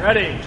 Ready.